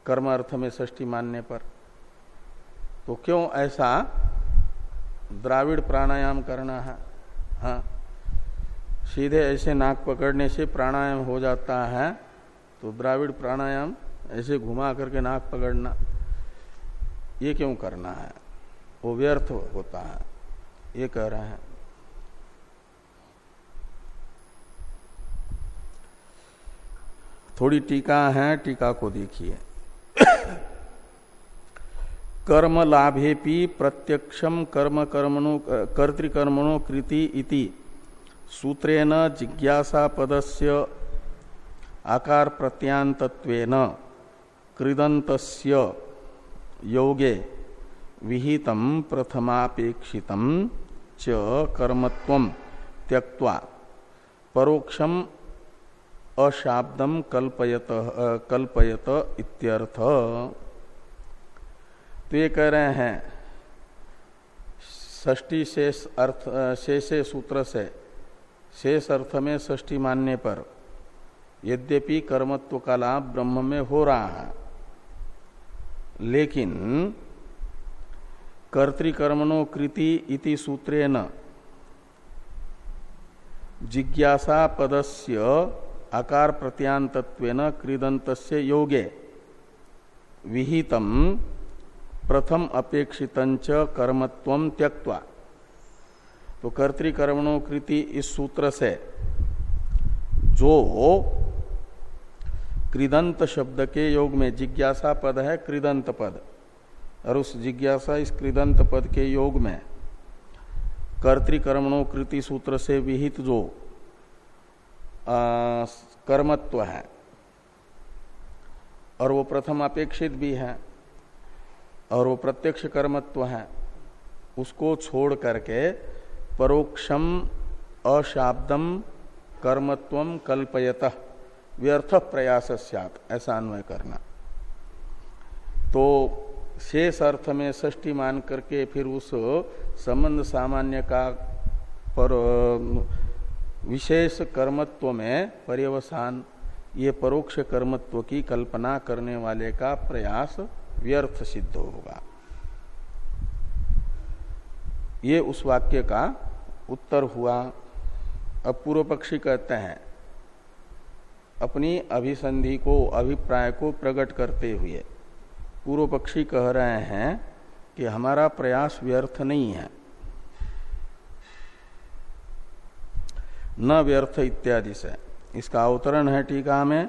कर्म अर्थ में षष्टि मानने पर। तो क्यों ऐसा द्राविड़ प्राणायाम करना है? हाँ। सीधे ऐसे नाक पकड़ने से प्राणायाम हो जाता है तो द्राविड़ प्राणायाम ऐसे घुमा करके नाक पकड़ना, ये क्यों करना है? वो व्यर्थ होता है। ये कह रहे हैं। थोड़ी टीका है, टीका को देखिए। कर्म लाभेपि प्रत्यक्षम कर्म कर्मणो, कर्तिकर्मणो कृति इति। सूत्रेण जिज्ञासा पदस्य आकार प्रत्यांतत्वेन कृदंतस्य योगे विहितम प्रथमापेक्षितम च कर्मत्व त्यक्वा परोक्षम अशाब्दम कल्पयत कल्पयत इत्यर्थ। तो ये कह रहे हैं षष्टी शेष अर्थ शेषे सूत्र से, शेष अर्थ में षष्टी मानने पर, यद्यपि कर्मत्व का लाभ ब्रह्म में हो रहा है, लेकिन कर्तिकर्मणो कृति इति सूत्रेण, जिज्ञासा पदस्य आकार प्रत्यांतत्वेन कृदंतस्य योगे। विहितम प्रथम अपेक्षित कर्मत्व त्यक्वा तो कर्तिकर्मणों कृति इस सूत्र से। जो कृदंत शब्द के योग में जिज्ञासा पद है कृदंत पद। और उस जिज्ञासा इस कृदंत पद के योग में कर्तिकर्मणों कृति सूत्र से विहित जो कर्मत्व है। और वो प्रथम अपेक्षित भी है। और वो प्रत्यक्ष कर्मत्व है। उसको छोड़ करके परोक्षम, अशाब्दम कर्मत्व कल्पयत, व्यर्थ प्रयास ऐसा अन्वय करना। तो शेष अर्थ में षष्टि मान करके फिर उस संबंध सामान्य का पर विशेष कर्मत्व में पर्यवसान, ये परोक्ष कर्मत्व की कल्पना करने वाले का प्रयास व्यर्थ सिद्ध होगा। ये उस वाक्य का उत्तर हुआ। अब पूर्व पक्षी कहते हैं, अपनी अभिसंधि को, अभिप्राय को प्रकट करते हुए, पूर्व पक्षी कह रहे हैं कि हमारा प्रयास व्यर्थ नहीं है। न व्यर्थ इत्यादि से। इसका अवतरण है टीका में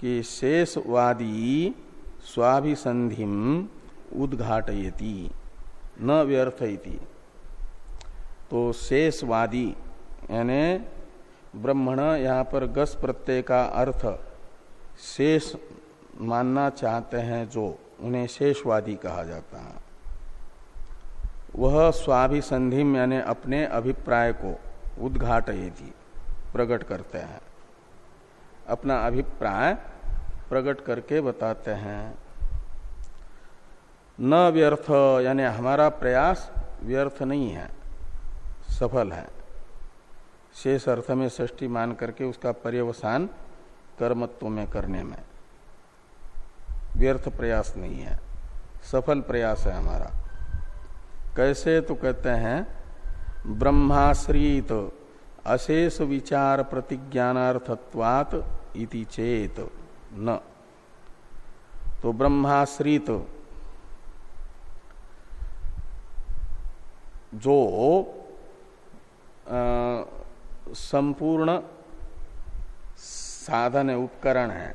कि शेषवादी स्वाभिसंधि उद्घाटयति, न व्यर्थ इति। तो शेषवादी, यानी ब्रह्मण, यहाँ पर गस प्रत्यय का अर्थ शेष मानना चाहते हैं जो उन्हें शेषवादी कहा जाता है। वह स्वाभिसंधि, यानी अपने अभिप्राय को उद्घाटयति, प्रकट करते हैं। अपना अभिप्राय प्रकट करके बताते हैं। न व्यर्थ, यानी हमारा प्रयास व्यर्थ नहीं है, सफल है। शेष अर्थ में षष्टि मान करके उसका पर्यवसान कर्मत्व में करने में। व्यर्थ प्रयास नहीं है, सफल प्रयास है हमारा। कैसे? तो कहते हैं ब्रह्माश्रित, अशेष विचार प्रतिज्ञानार्थत्वात इति चेत न। तो ब्रह्माश्रित, जो संपूर्ण साधन उपकरण है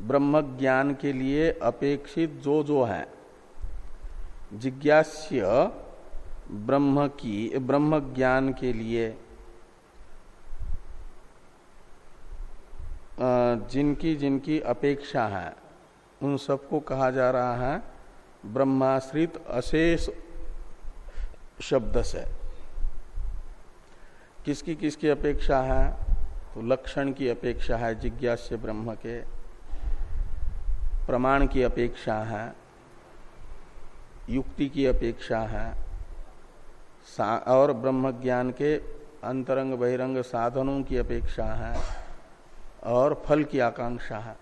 ब्रह्म ज्ञान के लिए अपेक्षित जो जो है, जिज्ञास्य ब्रह्म की, ब्रह्म ज्ञान के लिए जिनकी जिनकी अपेक्षा है, उन सबको कहा जा रहा है ब्रह्माश्रित अशेष शब्द से। किसकी किसकी अपेक्षा है? तो लक्षण की अपेक्षा है, जिज्ञास्य ब्रह्म के। प्रमाण की अपेक्षा है, युक्ति की अपेक्षा है और ब्रह्म ज्ञान के अंतरंग बहिरंग साधनों की अपेक्षा है और फल की आकांक्षा है।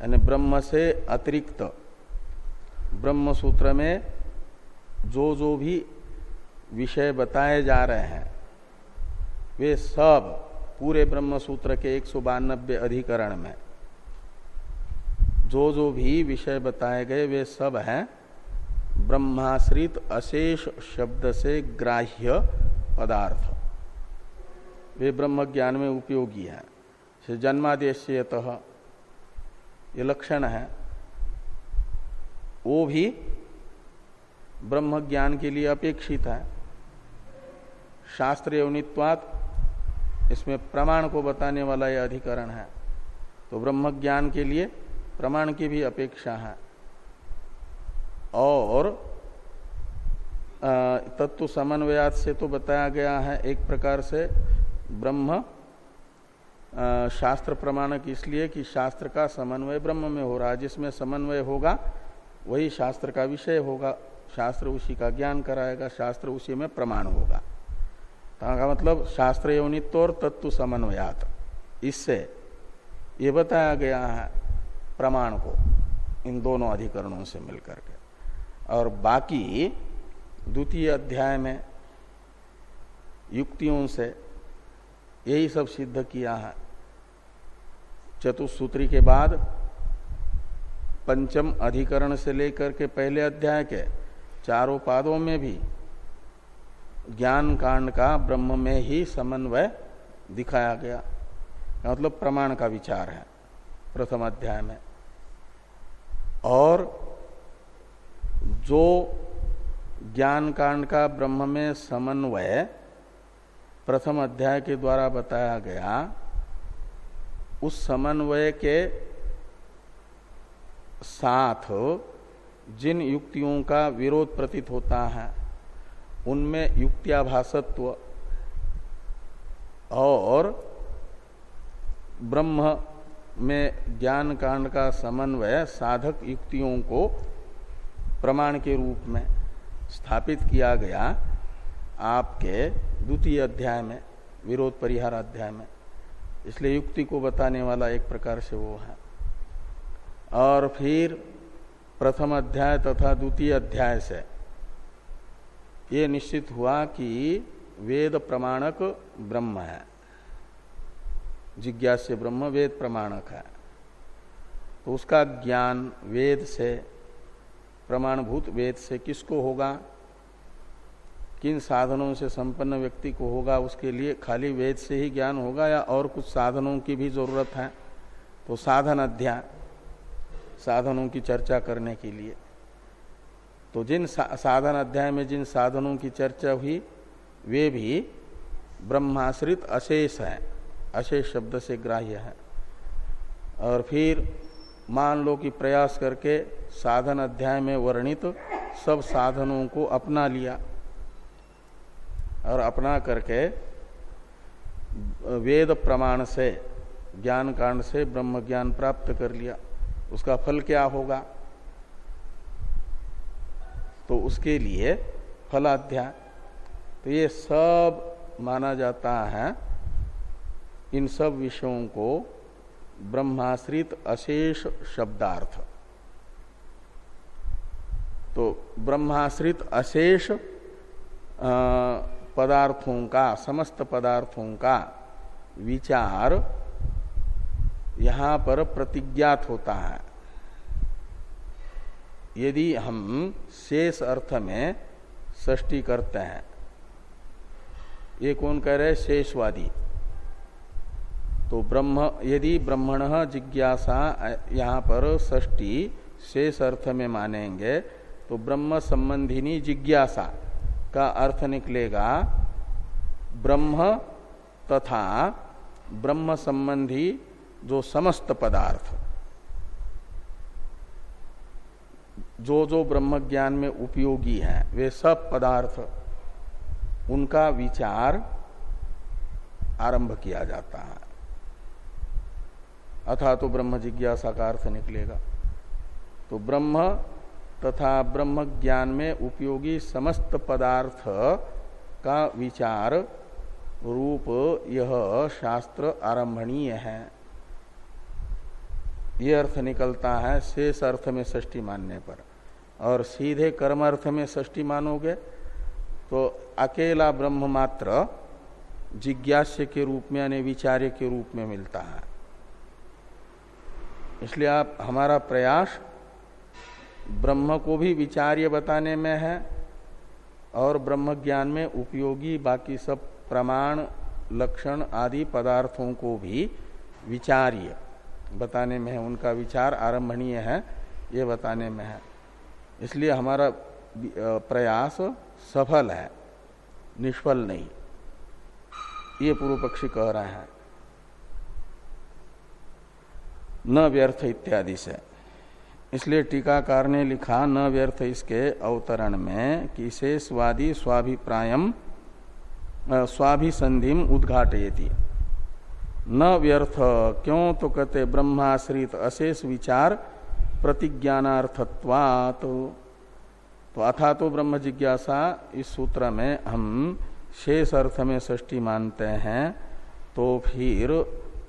यानी ब्रह्म से अतिरिक्त ब्रह्म सूत्र में जो जो भी विषय बताए जा रहे हैं, वे सब पूरे ब्रह्म सूत्र के एक सौ बानबे अधिकरण में जो जो भी विषय बताए गए, वे सब हैं। ब्रह्माश्रित अशेष शब्द से ग्राह्य पदार्थ। वे ब्रह्म ज्ञान में उपयोगी है। जन्मादेश ये लक्षण है। वो भी ब्रह्म ज्ञान के लिए अपेक्षित है। शास्त्र यौनित्वात इसमें प्रमाण को बताने वाला यह अधिकरण है। तो ब्रह्म ज्ञान के लिए प्रमाण की भी अपेक्षा है। और तत्व समन्वयात से तो बताया गया है एक प्रकार से ब्रह्म शास्त्र प्रमाणक इसलिए कि शास्त्र का समन्वय ब्रह्म में हो रहा है। जिसमें समन्वय होगा, वही शास्त्र का विषय होगा। शास्त्र उसी का ज्ञान कराएगा, शास्त्र उसी में प्रमाण होगा। का मतलब शास्त्र योनित्व और तत्व समन्वयात। इससे ये बताया गया है प्रमाण को इन दोनों अधिकरणों से मिलकर के। और बाकी द्वितीय अध्याय में युक्तियों से यही सब सिद्ध किया है। चतुसूत्री के बाद पंचम अधिकरण से लेकर के पहले अध्याय के चारों पादों में भी ज्ञान कांड का ब्रह्म में ही समन्वय दिखाया गया। मतलब प्रमाण का विचार है, प्रथम अध्याय में। और जो ज्ञान कांड का ब्रह्म में समन्वय प्रथम अध्याय के द्वारा बताया गया, उस समन्वय के साथ जिन युक्तियों का विरोध प्रतीत होता है, उनमें युक्त्याभासत्व और ब्रह्म में ज्ञान कांड का समन्वय साधक युक्तियों को प्रमाण के रूप में स्थापित किया गया आपके द्वितीय अध्याय में, विरोध परिहार अध्याय में। इसलिए युक्ति को बताने वाला एक प्रकार से वो है। और फिर प्रथम अध्याय तथा द्वितीय अध्याय से ये निश्चित हुआ कि वेद प्रमाणक ब्रह्म है। जिज्ञास ब्रह्म वेद प्रमाणक है। तो उसका ज्ञान वेद से प्रमाणभूत वेद से किसको होगा? किन साधनों से संपन्न व्यक्ति को होगा उसके लिए खाली वेद से ही ज्ञान होगा या और कुछ साधनों की भी ज़रूरत है? तो साधन अध्याय साधनों की चर्चा करने के लिए। तो जिन सा, साधन अध्याय में जिन साधनों की चर्चा हुई वे भी ब्रह्माश्रित अशेष है। अशेष शब्द से ग्राह्य है। और फिर मान लो कि प्रयास करके साधन अध्याय में वर्णित सब साधनों को अपना लिया और अपना करके वेद प्रमाण से, ज्ञान कांड से ब्रह्म ज्ञान प्राप्त कर लिया। उसका फल क्या होगा? तो उसके लिए फलाध्याय। तो ये सब माना जाता है, इन सब विषयों को ब्रह्माश्रित अशेष शब्दार्थ। तो ब्रह्माश्रित अशेष पदार्थों का, समस्त पदार्थों का विचार यहाँ पर प्रतिज्ञात होता है। यदि हम शेष अर्थ में सृष्टि करते हैं, ये कौन कह रहे शेषवादी। तो ब्रह्म, यदि ब्रह्मण जिज्ञासा यहाँ पर षष्टी शेष अर्थ में मानेंगे तो ब्रह्म संबंधिनी जिज्ञासा का अर्थ निकलेगा, ब्रह्म तथा ब्रह्म संबंधी जो समस्त पदार्थ। जो जो ब्रह्म ज्ञान में उपयोगी है, वे सब पदार्थ, उनका विचार आरंभ किया जाता है। अथा तो ब्रह्म जिज्ञासा का अर्थ निकलेगा। तो ब्रह्म तथा ब्रह्म ज्ञान में उपयोगी समस्त पदार्थ का विचार रूप यह शास्त्र आरंभणीय है। ये अर्थ निकलता है, शेष अर्थ में षष्टि मानने पर। और सीधे कर्म अर्थ में षष्टि मानोगे तो अकेला ब्रह्म मात्र जिज्ञास्य के रूप में यानी विचार्य के रूप में मिलता है। इसलिए आप, हमारा प्रयास ब्रह्म को भी विचार्य बताने में है और ब्रह्म ज्ञान में उपयोगी बाकी सब प्रमाण, लक्षण आदि पदार्थों को भी विचार्य बताने में है। उनका विचार आरंभणीय है, ये बताने में है। इसलिए हमारा प्रयास सफल है, निष्फल नहीं। ये पूर्व पक्षी कह रहे हैं। न व्यर्थ इत्यादि से। इसलिए टीकाकार ने लिखा, न व्यर्थ इसके अवतरण में कि शेषवादी स्वाभिप्रायम स्वाभिसंधिम उद्घाटयती। न व्यर्थ, क्यों तो कहते ब्रह्माश्रित अशेष विचार प्रतिज्ञानार्थत्वात्। तो अथा तो ब्रह्म जिज्ञासा, इस सूत्र में हम शेष अर्थ में सृष्टि मानते हैं तो फिर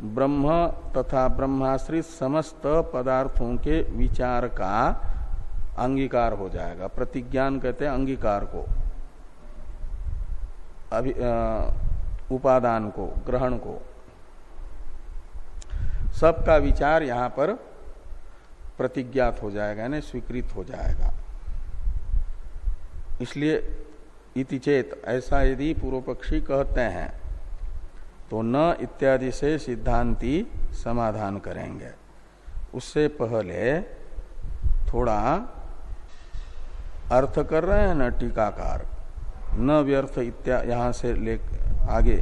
ब्रह्म तथा ब्रह्माश्रित समस्त पदार्थों के विचार का अंगीकार हो जाएगा। प्रतिज्ञान कहते हैं अंगीकार को। अभि उपादान को, ग्रहण को। सबका विचार यहाँ पर प्रतिज्ञात हो जाएगा, यानी स्वीकृत हो जाएगा। इसलिए इति चेत, ऐसा यदि पूर्व पक्षी कहते हैं तो न इत्यादि से सिद्धांति समाधान करेंगे। उससे पहले थोड़ा अर्थ कर रहे हैं न टीकाकार। न व्यर्थ इत्या, यहाँ से ले, आगे।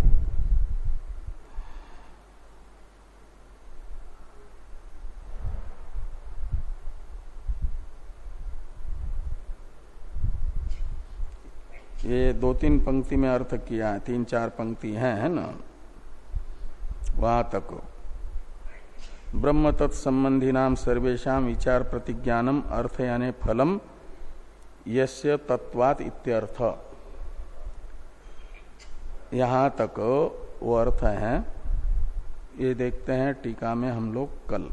ये दो तीन पंक्ति में अर्थ किया है, तीन चार पंक्ति हैं, है ना? वहाँ तक ब्रह्म तत्सबंधी नाम सर्वेशा विचार प्रतिज्ञानम अर्थ यानी फलम, यस्य तत्वात इत्यर्थ। यहाँ तक वो अर्थ है। ये देखते हैं टीका में हम लोग कल।